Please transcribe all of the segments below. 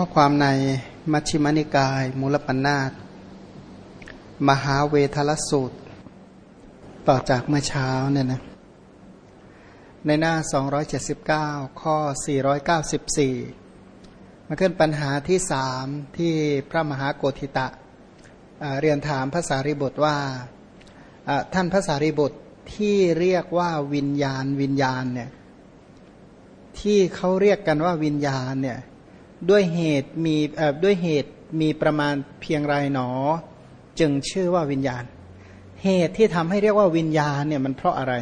ข้อความในมัชฌิมนิกาย มูลปัญนาตมหาเวทลสูตร ต่อจากเมื่อเช้าเนี่ยนะในหน้า 279 ข้อ 494 มาขึ้นปัญหาที่สามที่พระมหาโกธิตะเรียนถามพระสารีบุตรว่าท่านพระสารีบุตรที่เรียกว่าวิญญาณวิญญาณเนี่ยที่เขาเรียกกันว่าวิญญาณเนี่ย ด้วยเหตุมีด้วยเหตุมีประมาณเพียงไรหนอ จึงชื่อว่าวิญญาณ เหตุที่ทำให้เรียกว่าวิญญาณเนี่ยมันเพราะอะไร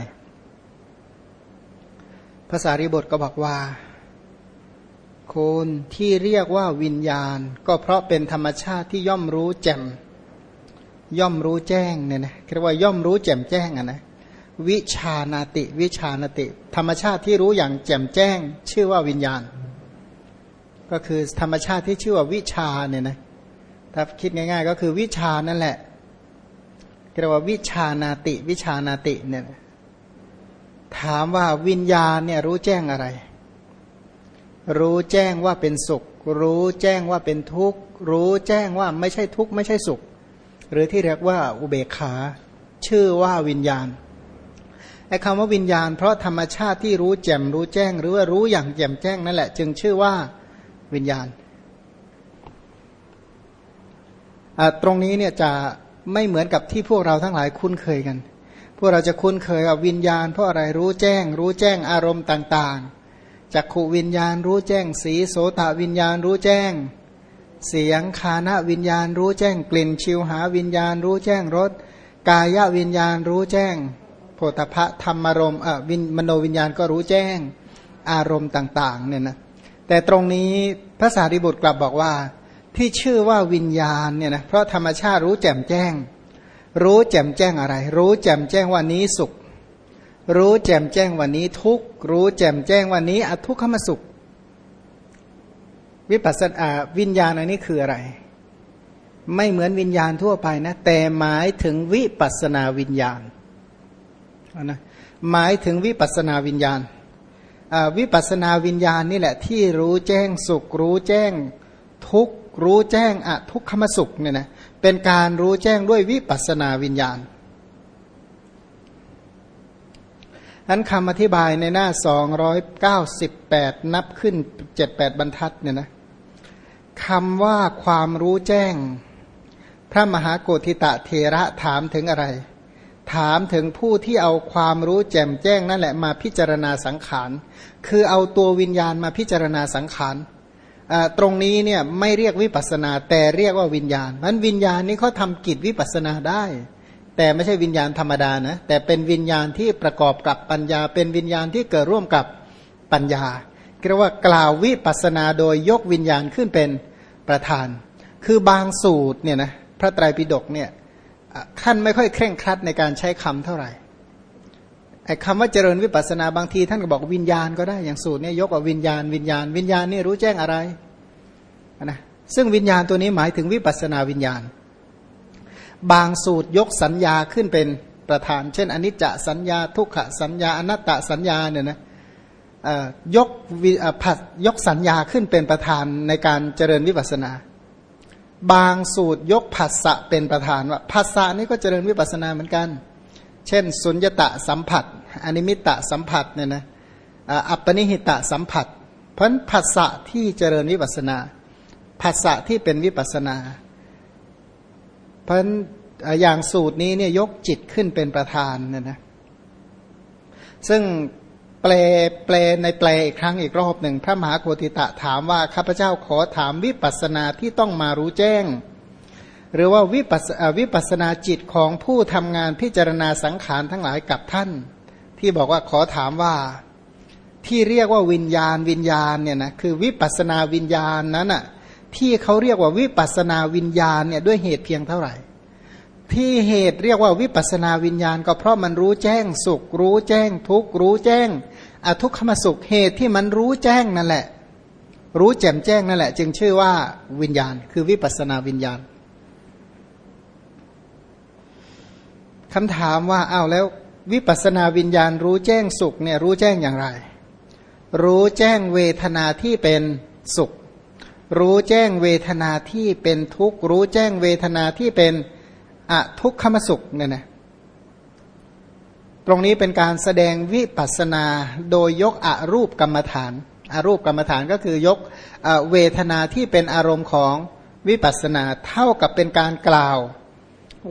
ภาษาริบทก็บอกว่าคนที่เรียกว่าวิญญาณ ก็เพราะเป็นธรรมชาติที่ย่อมรู้แจ่ม ย่อมรู้แจ้งเนี่ยนะเรียกว่าย่อมรู้แจ่มแจ้งอะนะวิชานาติ วิชานาติ ธรรมชาติที่รู้อย่างแจ่มแจ้ง ชื่อว่าวิญญาณ ก็คือธรรมชาติที่ชื่อว่าวิชาเนี่ยนะถ้าคิดง่าย ๆ ก็คือวิชานั่นแหละเรียกว่าวิชานาติ วิชานาติเนี่ยถามว่าวิญญาณเนี่ยรู้แจ้งอะไร รู้แจ้งว่าเป็นสุข รู้แจ้งว่าเป็นทุกข์ รู้แจ้งว่าไม่ใช่ทุกข์ไม่ใช่สุข หรือที่เรียกว่าอุเบกขา ชื่อว่าวิญญาณไอ้คำว่าวิญญาณ เพราะธรรมชาติที่รู้แจ่มรู้แจ้ง หรือว่ารู้อย่างแจ่มแจ้งนั่นแหละ จึงชื่อว่า วิญญาณ ตรงนี้เนี่ยจะไม่เหมือนกับที่พวกเราทั้งหลายคุ้นเคยกัน พวกเราจะคุ้นเคยกับวิญญาณ เพราะอะไรรู้แจ้ง รู้แจ้งอารมณ์ต่างๆจักขูวิญญาณ รู้แจ้งสีโสตวิญญาณ รู้แจ้ง เสียงคานะวิญญาณ รู้แจ้งกลิ่นชิวหาวิญญาณ รู้แจ้งรสกายวิญญาณ รู้แจ้งโพธพะธรรมารมณ์วินมโนวิญญาณก็รู้แจ้งอารมณ์ต่างๆเนี่ยนะ แต่ตรงนี้พระสารีบุตรกลับบอกว่า ที่ชื่อว่าวิญญาณเนี่ยนะเพราะธรรมชาติรู้แจ่มแจ้ง รู้แจ่มแจ้งอะไร รู้แจ่มแจ้งวันนี้สุข รู้แจ่มแจ้งวันนี้ทุกรู้แจ่มแจ้งวันนี้อทุกขมสุข วิปัสสนาวิญญาณอันนี้คืออะไร ไม่เหมือนวิญญาณทั่วไปนะ แต่หมายถึงวิปัสนาวิญญาณนะหมายถึงวิปัสนาวิญญาณ วิปัสนาวิญญาณนี่แหละที่รู้แจ้งสุข รู้แจ้งทุกรู้แจ้งอะทุกขมสุขเนี่ยนะเป็นการรู้แจ้งด้วยวิปัสนาวิญญาณนั้นคำอธิบายในหน้า 298 นับขึ้น 78 บรรทัดเนี่ยนะคำว่าความรู้แจ้ง พระมหาโกธิตะเทระถามถึงอะไร ถามถึงผู้ที่เอาความรู้แจ่มแจ้งนั่นแหละมาพิจารณาสังขาร คือเอาตัววิญญาณมาพิจารณาสังขารตรงนี้เนี่ยไม่เรียกวิปัสนา แต่เรียกว่าวิญญาณมันวิญญาณนี้เขาทำกิจวิปัสนาได้ แต่ไม่ใช่วิญญาณธรรมดานะแต่เป็นวิญญาณที่ประกอบกับปัญญา เป็นวิญญาณที่เกิดร่วมกับปัญญาเรียกว่ากล่าววิปัสนาโดยยกวิญญาณขึ้นเป็นประธาน คือบางสูตรเนี่ยนะพระไตรปิฎกเนี่ย ท่านไม่ค่อยเคร่งครัดในการใช้คำเท่าไหร่ไอ้คำว่าเจริญวิปัสนาบางทีท่านก็บอกวิญญาณก็ได้อย่างสูตรนี้ยกว่าวิญญาณวิญญาณ วิญญาณนี่รู้แจ้งอะไรนะซึ่งวิญญาณตัวนี้หมายถึงวิปัสนาวิญญาณ บางสูตรยกสัญญาขึ้นเป็นประธาน เช่นอนิจจสัญญาทุกขสัญญาอนัตตสัญญาเนี่ยนะยกผัดยกสัญญาขึ้นเป็นประธานในการเจริญวิปัสนา บางสูตรยกผัสสะเป็นประธานว่าผัสสะนี่ก็เจริญวิปัสนาเหมือนกัน เช่น สุญญตะสัมผัส อนิมิตะสัมผัสเนี่ยนะอัปปนิหิตะสัมผัส เพราะผัสสะที่เจริญวิปัสนาผัสสะที่เป็นวิปัสนา เพราะอย่างสูตรนี้เนี่ยยกจิตขึ้นเป็นประธานเนี่ยนะซึ่ง แปลแปลในแปลอีกครั้งอีกรอบหนึ่ง พระมหาโกติตะถามว่าข้าพเจ้าขอถามวิปัสนาที่ต้องมารู้แจ้ง หรือว่าวิปัสวิปัสนาจิตของผู้ทำงานพิจารณาสังขารทั้งหลายกับท่าน ที่บอกว่าขอถามว่าที่เรียกว่าวิญญาณวิญญาณเนี่ยนะคือวิปัสนาวิญญาณนั้นอะที่เขาเรียกว่าวิปัสนาวิญญาณเนี่ยด้วยเหตุเพียงเท่าไหร่ ที่เหตุเรียกว่าวิปัสนาวิญญาณ ก็เพราะมันรู้แจ้งสุข รู้แจ้งทุกรู้แจ้งอทุกขมสุขเหตุที่มันรู้แจ้งนั่นแหละ รู้แจ่มแจ้งนั่นแหละ จึงชื่อว่าวิญญาณ คือวิปัสนาวิญญาณคำถามว่าอ้าวแล้ววิปัสนาวิญญาณรู้แจ้งสุขเนี่ยรู้แจ้งอย่างไร รู้แจ้งเวทนาที่เป็นสุข รู้แจ้งเวทนาที่เป็นทุกข์ รู้แจ้งเวทนาที่เป็น อทุกขมสุขเนี่ยนะตรงนี้เป็นการแสดงวิปัสนาโดยยกอรูปกรรมฐานอารูปกรรมฐานก็คือยกเวทนาที่เป็นอารมณ์ของวิปัสนาเท่ากับเป็นการกล่าว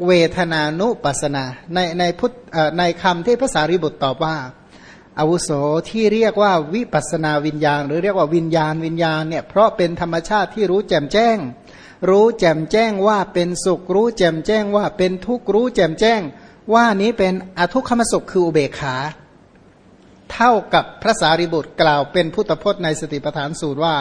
เวทนานุปัสนา ในในพุทธในคำที่พระสารีบุตรตอบว่าอาวุโสที่เรียกว่าวิปัสนาวิญญาณ หรือเรียกว่าวิญญาณวิญญาณเนี่ยเพราะเป็นธรรมชาติที่รู้แจ่มแจ้ง รู้แจ่มแจ้งว่าเป็นสุข รู้แจ่มแจ้งว่าเป็นทุกข์รู้แจ่มแจ้ง ว่านี้เป็นอทุกขมสุขคืออุเบกขา เท่ากับพระสารีบุตรกล่าวเป็นพุทธพจน์ในสติปัฏฐานสูตรว่า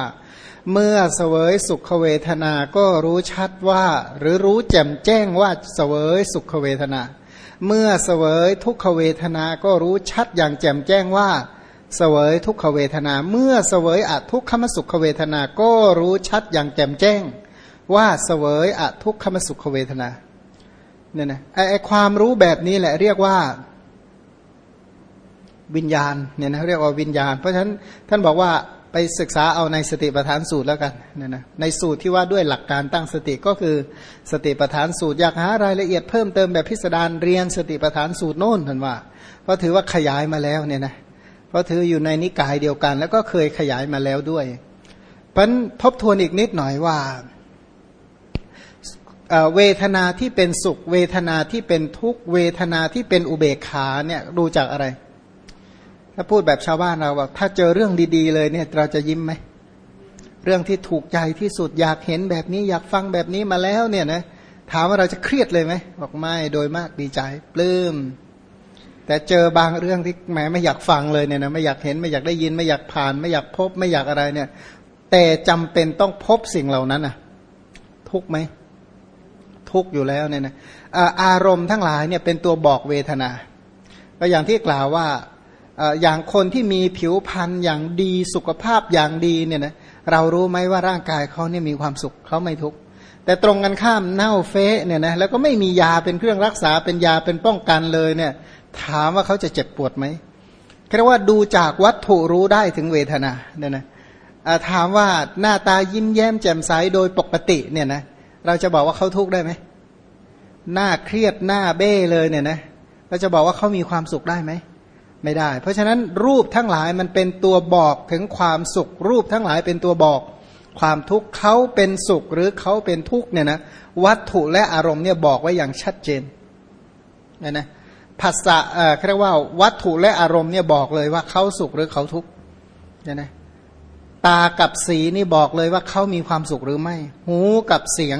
เมื่อเสวยสุขเวทนา ก็รู้ชัดว่า หรือรู้แจ่มแจ้งว่าเสวยสุขเวทนา เมื่อเสวยทุกขเวทนา ก็รู้ชัดอย่างแจ่มแจ้งว่าเสวยทุกขเวทนา เมื่อเสวยอทุกขมสุขเวทนา ก็รู้ชัดอย่างแจ่มแจ้ง ว่าเสวยอทุกขมสุขเวทนาเนี่ยนะไอความรู้แบบนี้แหละเรียกว่าวิญญาณเนี่ยนะเรียกว่าวิญญาณ เพราะฉะนั้นท่านบอกว่าไปศึกษาเอาในสติปัฏฐานสูตรแล้วกันเนี่ยนะในสูตรที่ว่าด้วยหลักการตั้งสติก็คือสติปัฏฐานสูตรอยากหารายละเอียดเพิ่มเติมแบบพิสดารเรียนสติปัฏฐานสูตรโน่นท่านว่า เพราะถือว่าขยายมาแล้วเนี่ยนะเพราะถืออยู่ในนิกายเดียวกัน แล้วก็เคยขยายมาแล้วด้วยเพราะทบทวนอีกนิดหน่อยว่า เวทนาที่เป็นสุข เวทนาที่เป็นทุกเวทนาที่เป็นอุเบกขาเนี่ยดูจากอะไร ถ้าพูดแบบชาวบ้านเราบอกถ้าเจอเรื่องดี ๆ เลยเนี่ยเราจะยิ้มไหมเรื่องที่ถูกใจที่สุดอยากเห็นแบบนี้อยากฟังแบบนี้มาแล้วเนี่ยนะถามว่าเราจะเครียดเลยไหมบอกไม่โดยมากดีใจปลื้มแต่เจอบางเรื่องที่แหมไม่อยากฟังเลยเนี่ยนะไม่อยากเห็นไม่อยากได้ยินไม่อยากผ่าน ไม่อยากพบไม่อยากอะไรเนี่ย แต่จำเป็นต้องพบสิ่งเหล่านั้นอะ ทุกไหม ทุกอยู่แล้วเนี่ยนะอารมณ์ทั้งหลายเนี่ยเป็นตัวบอกเวทนา ก็อย่างที่กล่าวว่าอย่างคนที่มีผิวพรรณอย่างดีสุขภาพอย่างดีเนี่ยนะเรารู้ไหมว่าร่างกายเขาเนี่ยมีความสุขเขาไม่ทุกข์แต่ตรงกันข้ามเน่าเฟะเนี่ยนะแล้วก็ไม่มียาเป็นเครื่องรักษาเป็นยาเป็นป้องกันเลยเนี่ย ถามว่าเขาจะเจ็บปวดไหมแค่ว่าดูจากวัตถุรู้ได้ถึงเวทนาเนี่ยนะถามว่าหน้าตายิ้มแย้มแจ่มใสโดยปกติเนี่ยนะเเราจะบอกว่าเขาทุกข์ได้ไหมหน้าเครียดหน้าเบ้เลยเนี่ยนะเราจะบอกว่าเขามีความสุขได้ไหมไม่ได้ เพราะฉะนั้นรูปทั้งหลายมันเป็นตัวบอกถึงความสุข รูปทั้งหลายเป็นตัวบอก ความทุกข์เขาเป็นสุขหรือเขาเป็นทุกข์เนี่ยนะวัตถุและอารมณ์เนี่ยบอกไว้อย่างชัดเจนนะนะภาษาเอ่อเรียกว่าวัตถุและอารมณ์เนี่ยบอกเลยว่าเขาสุขหรือเขาทุกข์เนี่ยนะ ตากับสีนี่บอกเลยว่าเขามีความสุขหรือไม่ หูกับเสียง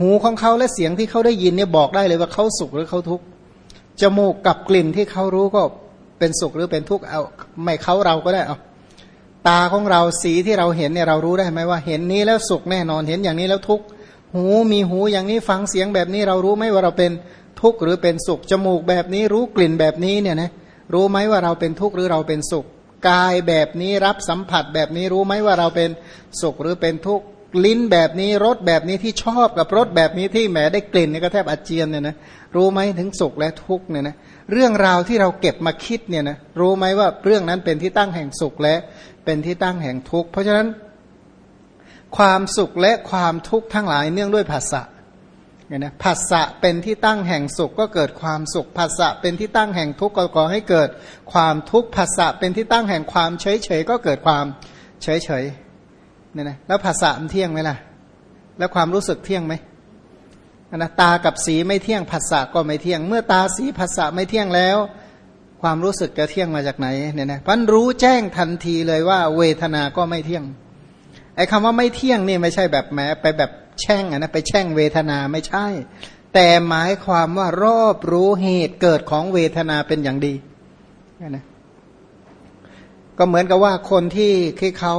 หูของเขาและเสียงที่เขาได้ยินเนี่ยบอกได้เลยว่าเขาสุขหรือเขาทุกข์จมูกกับกลิ่นที่เขารู้ก็เป็นสุขหรือเป็นทุกข์เอาไม่เขาเราก็ได้เอาตาของเราสีที่เราเห็นเนี่ยเรารู้ได้ไหมว่าเห็นนี้แล้วสุขแน่นอนเห็นอย่างนี้แล้วทุกข์หูมีหูอย่างนี้ฟังเสียงแบบนี้เรารู้ไหมว่าเราเป็นทุกข์หรือเป็นสุขจมูกแบบนี้รู้กลิ่นแบบนี้เนี่ยนะรู้ไหมว่าเราเป็นทุกข์หรือเราเป็นสุข กายแบบนี้รับสัมผัสแบบนี้รู้ไหมว่าเราเป็นสุขหรือเป็นทุกข์ลิ้นแบบนี้รสแบบนี้ที่ชอบกับรสแบบนี้ที่แหมได้กลิ่นนี่ก็แทบอาเจียนเนี่ยนะรู้ไหมถึงสุขและทุกข์เนี่ยนะเรื่องราวที่เราเก็บมาคิดเนี่ยนะรู้ไหมว่าเรื่องนั้นเป็นที่ตั้งแห่งสุขและเป็นที่ตั้งแห่งทุกข์เพราะฉะนั้นความสุขและความทุกข์ทั้งหลายเนื่องด้วยภาษะ เนี่ยนะภาษะเป็นที่ตั้งแห่งสุขก็เกิดความสุขภาษะเป็นที่ตั้งแห่งทุกข์ก็ก่อให้เกิดความทุกข์ภาษะเป็นที่ตั้งแห่งความเฉยเฉยก็เกิดความเฉยเฉยเนี่ยนะแล้วภาษามันเที่ยงไหมล่ะ แล้วความรู้สึกเที่ยงไหมนะตากับสีไม่เที่ยงภาษาก็ไม่เที่ยง เมื่อตาสีภาษาไม่เที่ยงแล้ว ความรู้สึกจะเที่ยงมาจากไหนเนี่ยนะพันรู้แจ้งทันทีเลยว่า เวทนาก็ไม่เที่ยงไอ้คำว่าไม่เที่ยงนี่ไม่ใช่แบบแหมไปแบบ แช่งนะไปแช่งเวทนาไม่ใช่ แต่หมายความว่ารอบรู้เหตุเกิดของเวทนาเป็นอย่างดีนะก็เหมือนกับว่าคนที่ที่เขา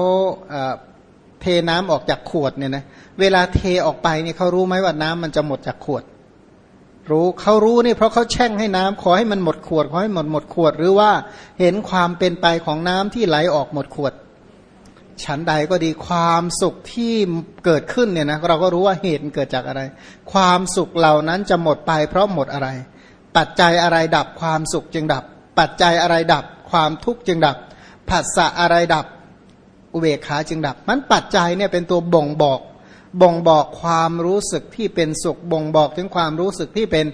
เทน้ำออกจากขวดเนี่ยนะเวลาเทออกไปเนี่ยเขารู้ไหมว่าน้ำมันจะหมดจากขวด รู้เขารู้นี่เพราะเขาแช่งให้น้ำขอให้มันหมดขวดขอให้หมดหมดขวด หรือว่าเห็นความเป็นไปของน้ำที่ไหลออกหมดขวด ฉันใดก็ดีความสุขที่เกิดขึ้นเนี่ยนะเราก็รู้ว่าเหตุเกิดจากอะไร ความสุขเหล่านั้นจะหมดไปเพราะหมดอะไร ปัจจัยอะไรดับความสุขจึงดับ ปัจจัยอะไรดับ ความทุกข์จึงดับผัสสะอะไรดับอุเบกขาจึงดับ มันปัจจัยเนี่ยเป็นตัวบ่งบอก บ่งบอกความรู้สึกที่เป็นสุข บ่งบอกถึงความรู้สึกที่เป็น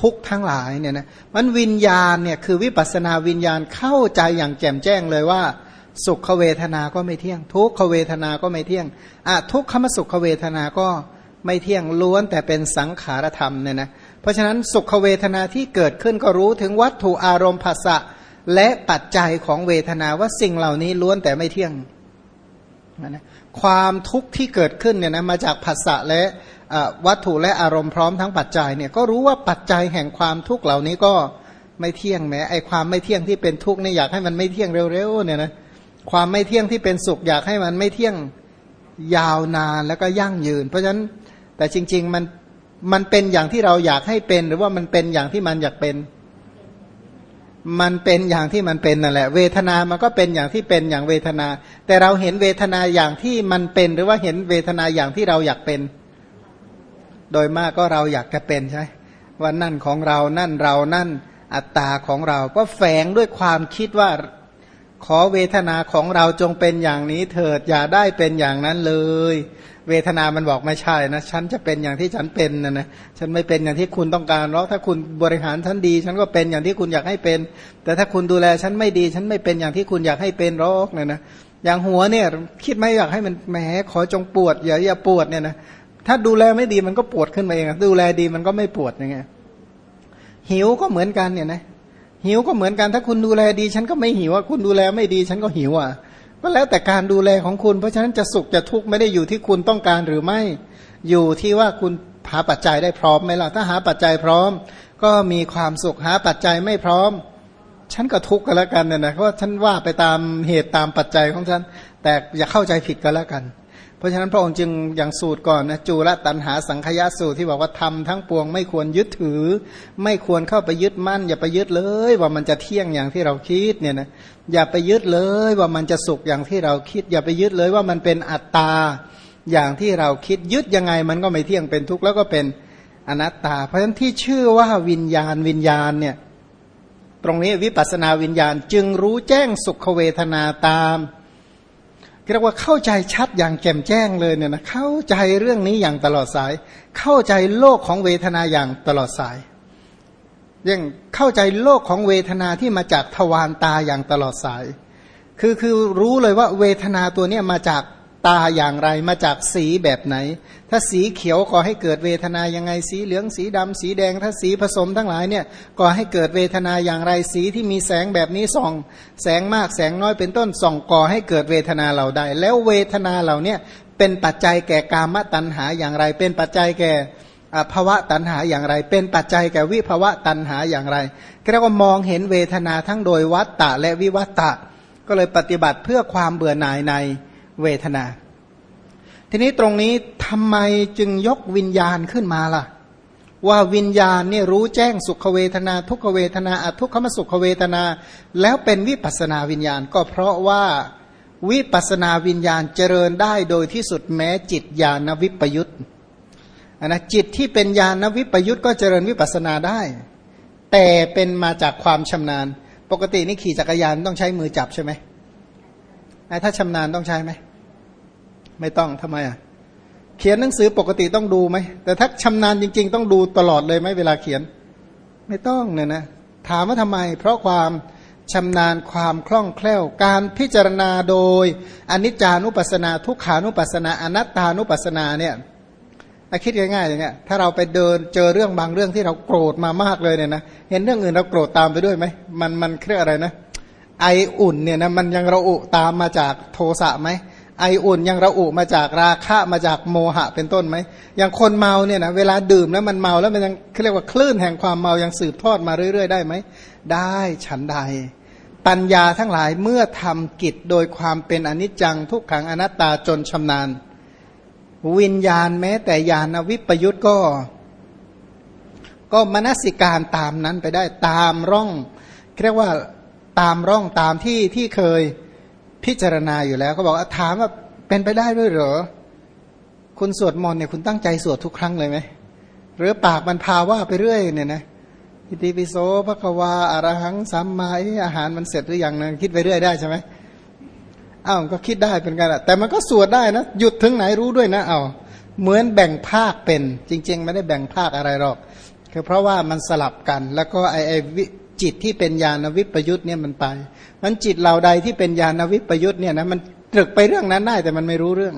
ทุกข์ทั้งหลายเนี่ยนะมันวิญญาณเนี่ยคือวิปัสนาวิญญาณเข้าใจอย่างแจ่มแจ้งเลยว่า สุขเวทนา ก็ไม่เที่ยง ทุกขเวทนา ก็ไม่เที่ยงอะทุกขมสุขเวทนา ก็ไม่เที่ยงล้วนแต่เป็นสังขารธรรมเนี่ยนะ เพราะฉะนั้นสุขเวทนาที่เกิดขึ้นก็รู้ถึงวัตถุอารมณ์ภาษะและปัจจัยของเวทนาว่าสิ่งเหล่านี้ล้วนแต่ไม่เที่ยงนะความทุกข์ที่เกิดขึ้นเนี่ยนะมาจากภาษะและวัตถุและอารมณ์พร้อมทั้งปัจจัยเนี่ยก็รู้ว่าปัจจัยแห่งความทุกข์เหล่านี้ก็ไม่เที่ยงแม้ไอความไม่เที่ยงที่เป็นทุกข์เนี่ยอยากให้มันไม่เที่ยงเร็วๆเนี่ยนะ ความไม่เที่ยงที่เป็นสุขอยากให้มันไม่เที่ยงยาวนานแล้วก็ยั่งยืน เพราะฉะนั้นแต่จริง ๆ มันมันเป็นอย่างที่เราอยากให้เป็น หรือว่ามันเป็นอย่างที่มันอยากเป็น มันเป็นอย่างที่มันเป็นนั่นแหละ เวทนามันก็เป็นอย่างที่เป็นอย่างเวทนา แต่เราเห็นเวทนาอย่างที่มันเป็น หรือว่าเห็นเวทนาอย่างที่เราอยากเป็น โดยมากก็เราอยากจะเป็นใช่ว่านั่นของเรานั่นเรานั่นอัตตาของเรา ก็แฝงด้วยความคิดว่า ขอเวทนาของเราจงเป็นอย่างนี้เถิดอย่าได้เป็นอย่างนั้นเลย เวทนามันบอกไม่ใช่นะ ฉันจะเป็นอย่างที่ฉันเป็นนะนะฉันไม่เป็นอย่างที่คุณต้องการหรอกถ้าคุณบริหารฉันดี ฉันก็เป็นอย่างที่คุณอยากให้เป็น แต่ถ้าคุณดูแลฉันไม่ดี ฉันไม่เป็นอย่างที่คุณอยากให้เป็นหรอกเนี่ยนะอย่างหัวเนี่ย คิดไม่อยากให้มันแหมขอจงปวดอย่าอย่าปวดเนี่ยนะถ้าดูแลไม่ดีมันก็ปวดขึ้นมาเองดูแลดีมันก็ไม่ปวดยังไงหิวก็เหมือนกันเนี่ยนะ หิวก็เหมือนกันถ้าคุณดูแลดี ฉันก็ไม่หิวอะคุณดูแลไม่ดี ฉันก็หิวอะก็แล้วแต่การดูแลของคุณ เพราะฉะนั้นจะสุขจะทุกข์ไม่ได้อยู่ที่คุณต้องการหรือไม่ อยู่ที่ว่าคุณหาปัจจัยได้พร้อมไหมล่ะถ้าหาปัจจัยพร้อม ก็มีความสุขหาปัจจัยไม่พร้อม ฉันก็ทุกข์กันแล้วกันเนี่ยนะเพราะฉันว่าไปตามเหตุตามปัจจัยของฉัน แต่อย่าเข้าใจผิดกันแล้วกัน เพราะฉะนั้นพระองค์จึงอย่างสูตรก่อนนะจูละตันหาสังขยาสูตรที่บอกว่าทำทั้งปวงไม่ควรยึดถือ ไม่ควรเข้าไปยึดมั่น อย่าไปยึดเลย ว่ามันจะเที่ยงอย่างที่เราคิดเนี่ยนะอย่าไปยึดเลยว่ามันจะสุขอย่างที่เราคิด อย่าไปยึดเลยว่ามันเป็นอัตตาอย่างที่เราคิดยึดยังไงมันก็ไม่เที่ยงเป็นทุกข์แล้วก็เป็นอนัตตา เพราะฉะนั้นที่ชื่อว่าวิญญาณวิญญาณเนี่ยตรงนี้วิปัสนาวิญญาณจึงรู้แจ้งสุขเวทนาตาม เรียกว่าเข้าใจชัดอย่างแจ่มแจ้งเลยเนี่ยนะเข้าใจเรื่องนี้อย่างตลอดสาย เข้าใจโลกของเวทนาอย่างตลอดสายยังเข้าใจโลกของเวทนาที่มาจากทวารตาอย่างตลอดสาย คือคือรู้เลยว่าเวทนาตัวนี้มาจาก ตาอย่างไรมาจากสีแบบไหน ถ้าสีเขียวก่อให้เกิดเวทนายังไงสีเหลืองสีดำสีแดง ถ้าสีผสมทั้งหลายเนี่ยก่อให้เกิดเวทนาอย่างไรสีที่มีแสงแบบนี้ส่อง แสงมากแสงน้อยเป็นต้นส่องก่อให้เกิดเวทนาเหล่าใด แล้วเวทนาเหล่านี้เป็นปัจจัยแก่กามตัณหาอย่างไร เป็นปัจจัยแก่ภาวะตัณหาอย่างไร เป็นปัจจัยแก่วิภาวะตัณหาอย่างไรเรียกว่ามองเห็นเวทนาทั้งโดยวัตตะและวิวัตตะ ก็เลยปฏิบัติเพื่อความเบื่อหน่ายใน เวทนา ทีนี้ตรงนี้ทำไมจึงยกวิญญาณขึ้นมาล่ะ ว่าวิญญาณเนี่ยรู้แจ้งสุขเวทนา ทุกขเวทนาอทุกขมสุขเวทนา แล้วเป็นวิปัสนาวิญญาณ ก็เพราะว่าวิปัสนาวิญญาณเจริญได้โดยที่สุดแม้จิตญาณวิปยุตนนะจิตที่เป็นญาณวิปยุทธ์ก็เจริญวิปัสนาได้ แต่เป็นมาจากความชำนาญ ปกตินี่ขี่จักรยานต้องใช้มือจับใช่ไหมถ้าชำนาญต้องใช้ไหม ไม่ต้องทำไมอะเขียนหนังสือปกติต้องดูไหมแต่ถ้าชำนาญจริง ๆ ต้องดูตลอดเลยไหมเวลาเขียน ไม่ต้องเนี่ยนะถามว่าทำไม เพราะความชำนาญความคล่องแคล่ว การพิจารณาโดยอนิจจานุปัสสนา ทุกขานุปัสสนา อนัตตานุปัสสนาเนี่ยคิดง่ายๆอย่างเงี้ยถ้าเราไปเดินเจอเรื่องบางเรื่องที่เราโกรธมามากเลยเนี่ยนะเห็นเรื่องอื่นเราโกรธตามไปด้วยไหมมันมันเครียกอะไรนะไออุ่นเนี่ยนะมันยังระอุตามมาจากโทสะไหม ไออุ่นยังระอุมาจากราคะมาจากโมหะเป็นต้นไหมอย่างคนเมาเนี่ยนะเวลาดื่มแล้วมันเมาแล้วมันยังเรียกว่าคลื่นแห่งความเมายังสืบทอดมาเรื่อย ๆ ได้ไหมได้ฉันใด ปัญญาทั้งหลายเมื่อทำกิจโดยความเป็นอนิจจังทุกขังอนัตตาจนชำนาญ วิญญาณแม้แต่ญาณวิปยุตก็ ก็มนสิการตามนั้นไปได้ตามร่องเรียกว่าตามร่องตามที่ที่เคย พิจารณาอยู่แล้วเขาบอกถามว่าเป็นไปได้ด้วยเหรอ คุณสวดมนต์เนี่ยคุณตั้งใจสวดทุกครั้งเลยไหมหรือปากมันพาว่าไปเรื่อยเนี่ยนะอิติปิโสภควาอารหังสัมมาอาหารมันเสร็จหรือยังนะคิดไปเรื่อยได้ใช่ไหมอ้าวก็คิดได้เป็นกันอะแต่มันก็สวดได้นะหยุดถึงไหนรู้ด้วยนะเอาเหมือนแบ่งภาคเป็นจริง ๆ ไม่ได้แบ่งภาคอะไรหรอกคือเพราะว่ามันสลับกัน แล้วก็ไอไอ จิตที่เป็นญาณวิปยุทธ์เนี่ยมันไป มันจิตเหล่าใดที่เป็นญาณวิปยุทธ์เนี่ยนะมันตรึกไปเรื่องนั้นได้แต่มันไม่รู้เรื่อง